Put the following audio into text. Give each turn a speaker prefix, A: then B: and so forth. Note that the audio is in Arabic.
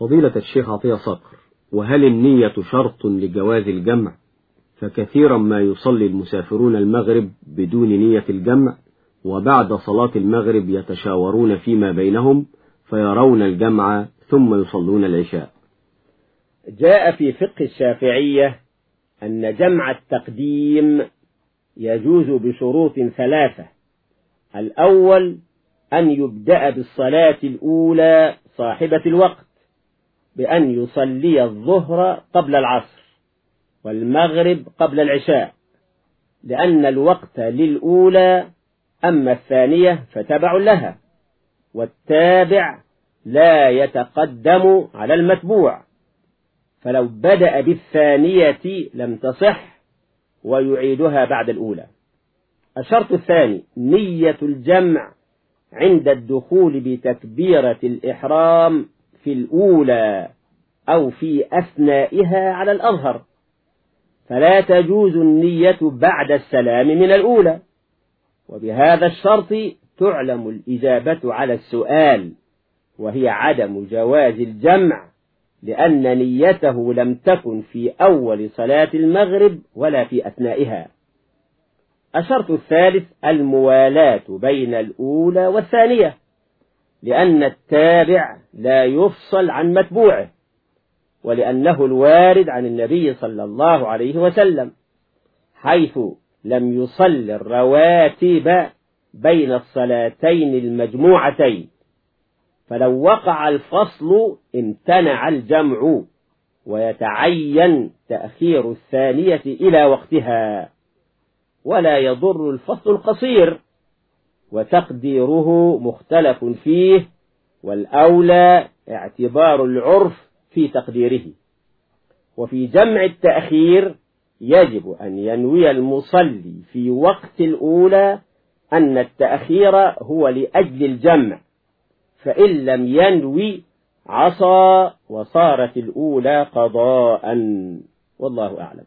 A: فضيلة الشيخ عطية صقر وهل النية شرط لجواز الجمع؟ فكثيرا ما يصلي المسافرون المغرب بدون نية الجمع وبعد صلاة المغرب يتشاورون فيما بينهم فيرون الجمع ثم يصلون العشاء.
B: جاء في فقه الشافعية أن جمع التقديم يجوز بشروط ثلاثة. الأول أن يبدأ بالصلاة الأولى صاحبة الوقت. بأن يصلي الظهر قبل العصر والمغرب قبل العشاء لأن الوقت للأولى أما الثانية فتبع لها والتابع لا يتقدم على المتبوع. فلو بدأ بالثانية لم تصح ويعيدها بعد الأولى. الشرط الثاني نية الجمع عند الدخول بتكبيرة الإحرام في الأولى أو في أثنائها على الأظهر. فلا تجوز النية بعد السلام من الأولى. وبهذا الشرط تعلم الإجابة على السؤال وهي عدم جواز الجمع لأن نيته لم تكن في أول صلاة المغرب ولا في أثنائها. الشرط الثالث الموالاة بين الأولى والثانية. لأن التابع لا يفصل عن متبوعه ولأنه الوارد عن النبي صلى الله عليه وسلم حيث لم يصل الرواتب بين الصلاتين المجموعتين. فلو وقع الفصل امتنع الجمع ويتعين تأخير الثانية إلى وقتها ولا يضر الفصل القصير. وتقديره مختلف فيه والأولى اعتبار العرف في تقديره. وفي جمع التأخير يجب أن ينوي المصلي في وقت الأولى أن التأخير هو لأجل الجمع فإن لم ينوي عصى وصارت الأولى قضاء. والله أعلم.